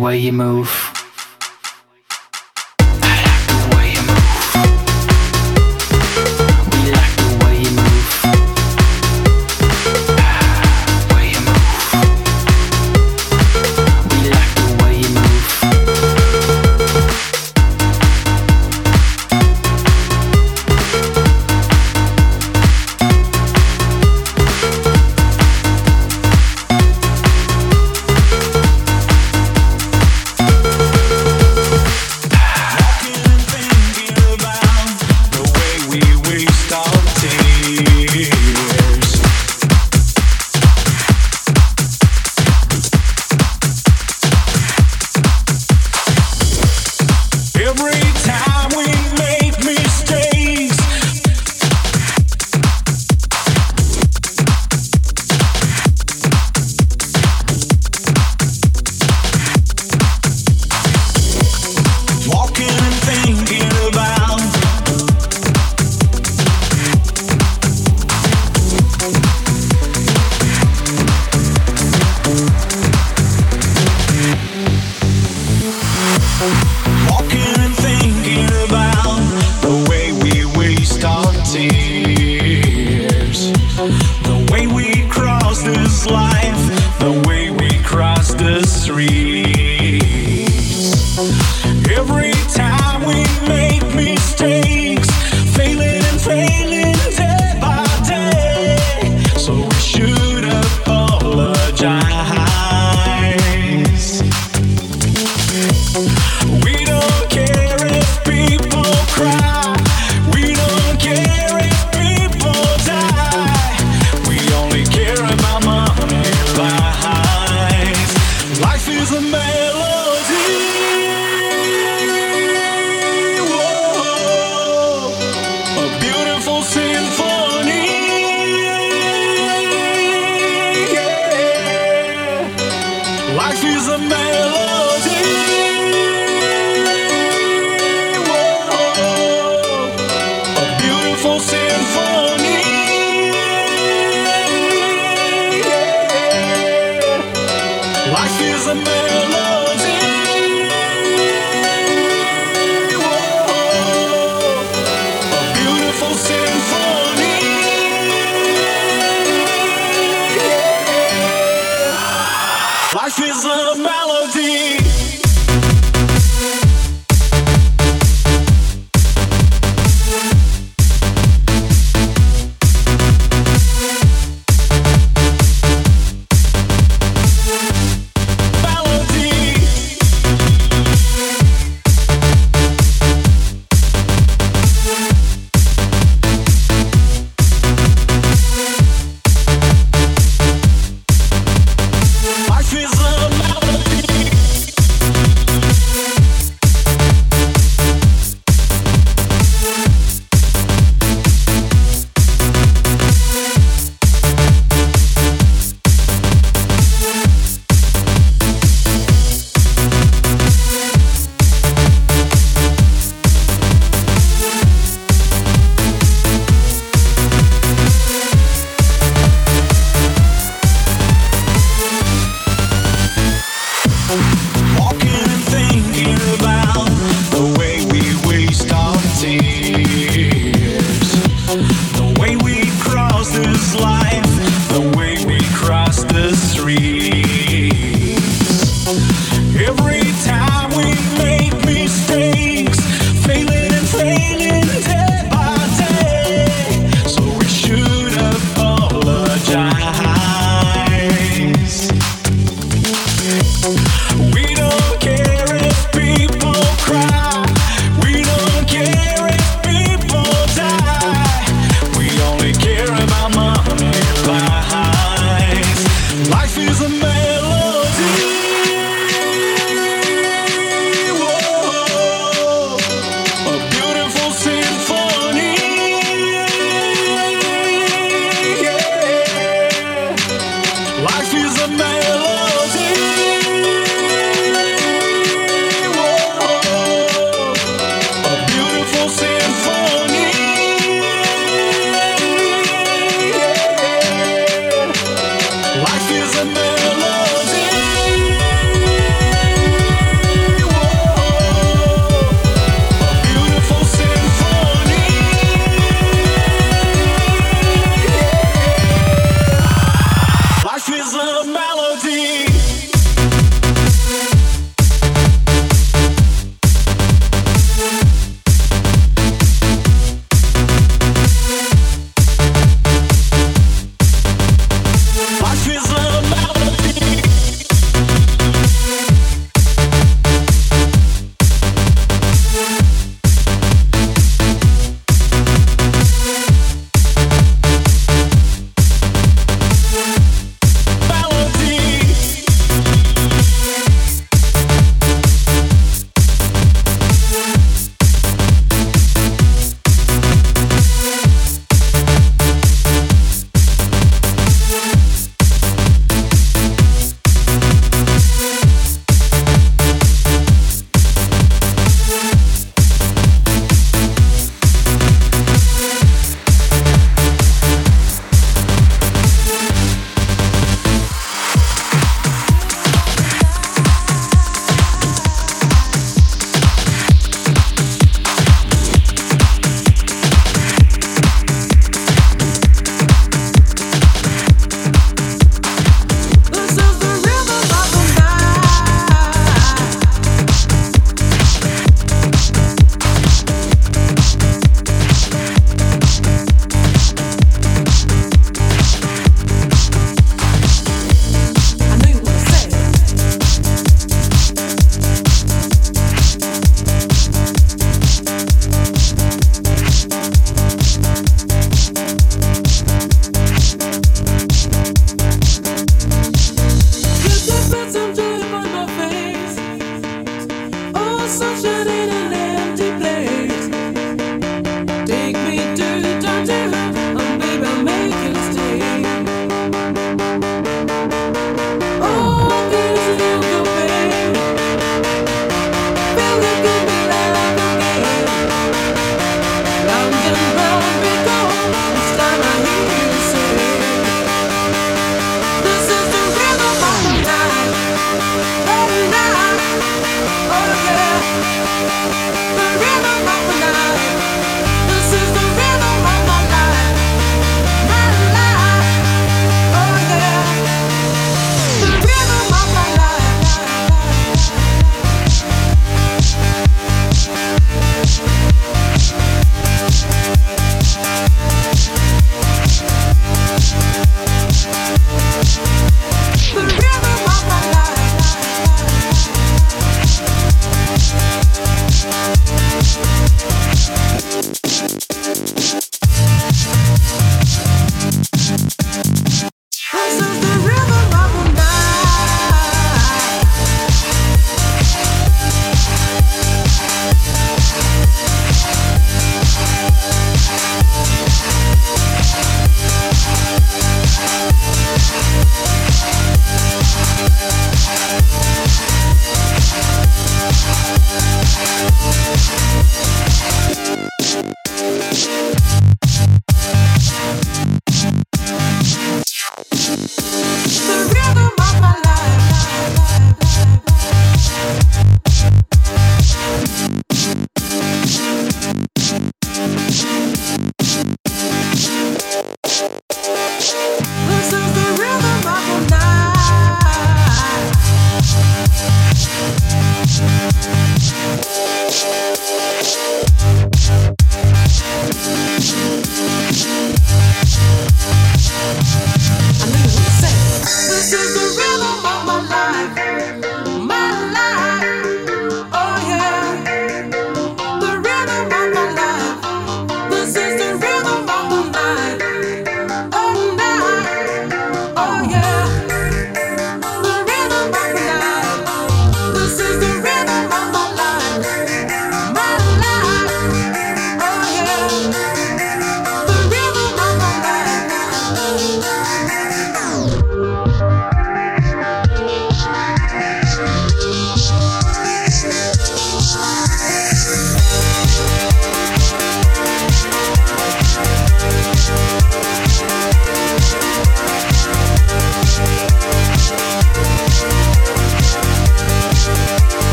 way you move. the street.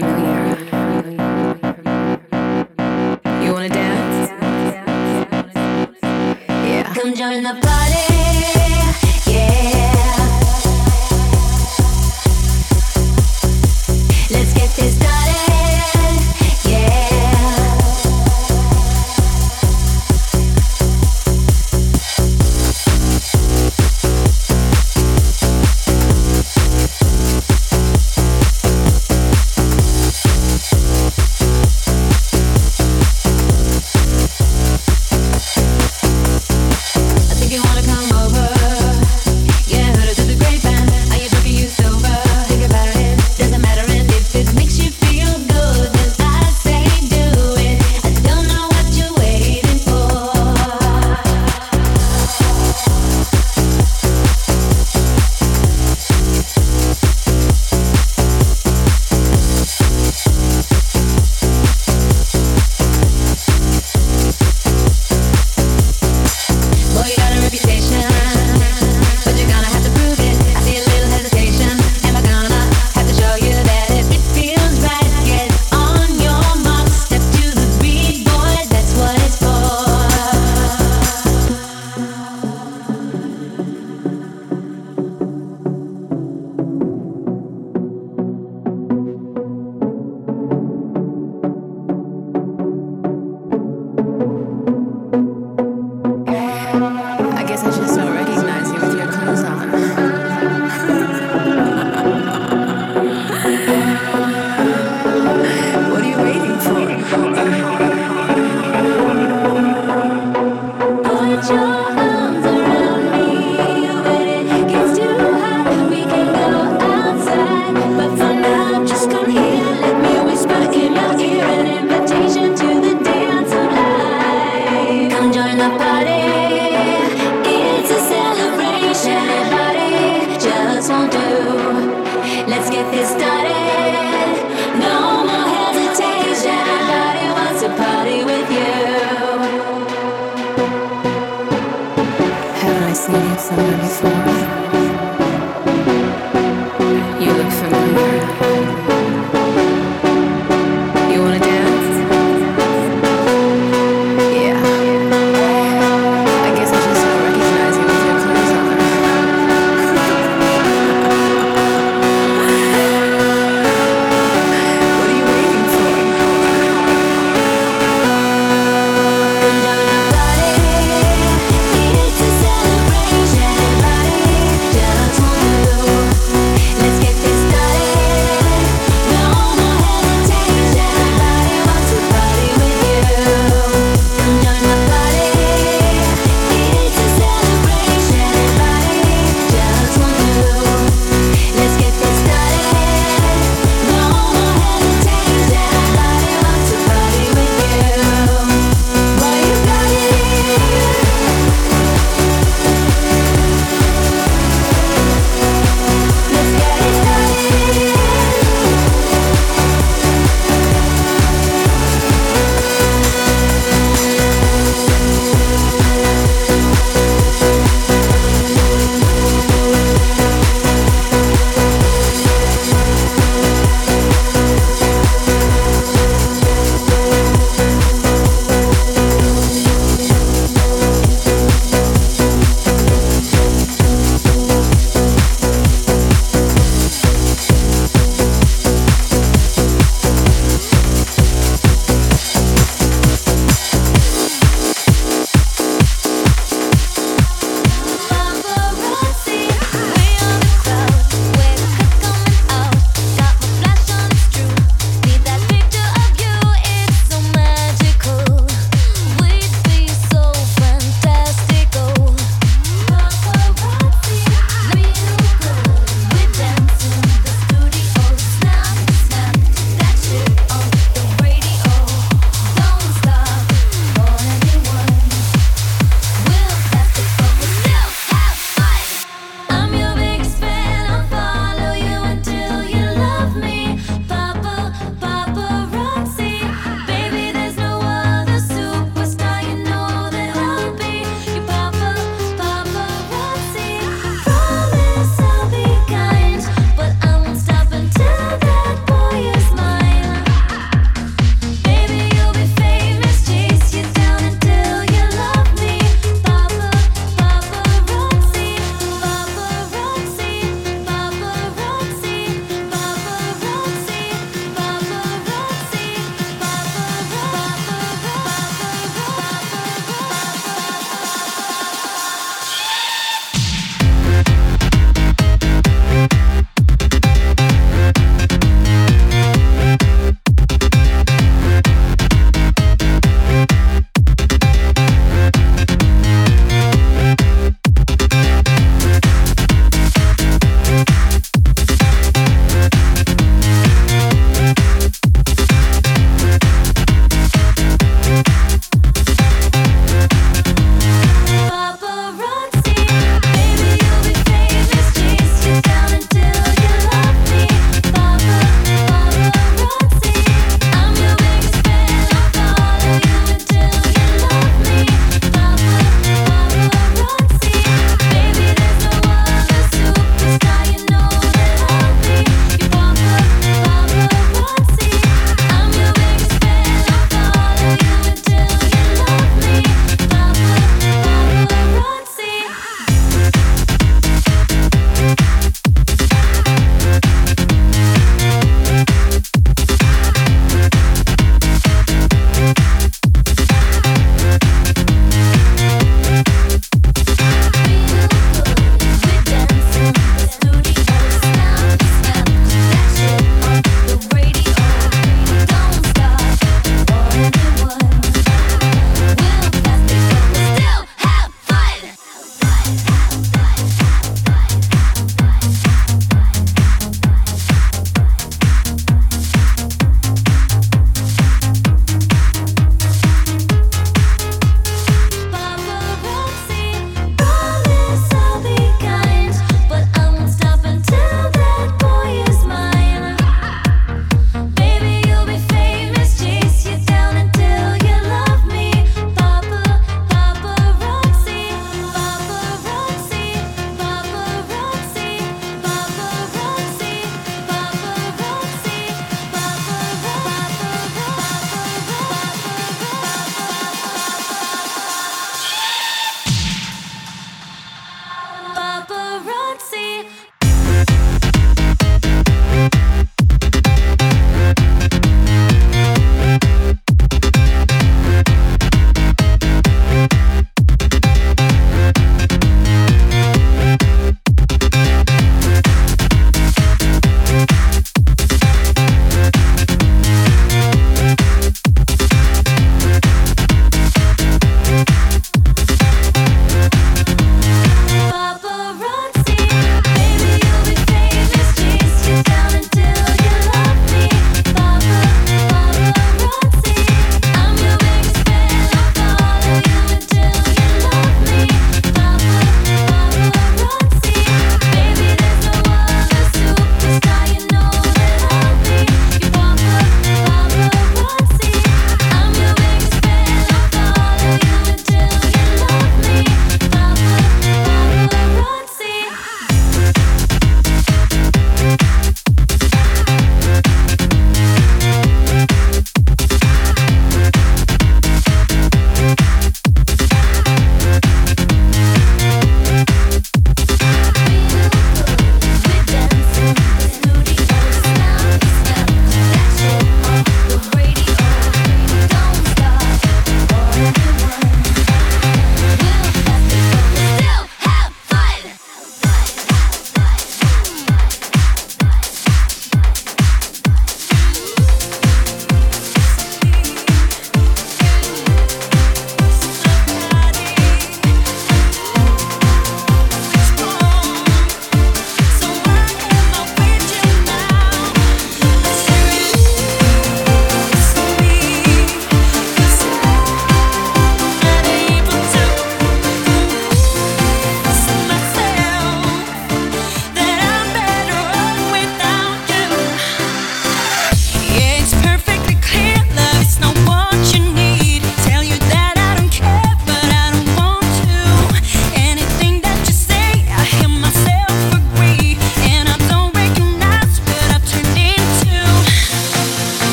Party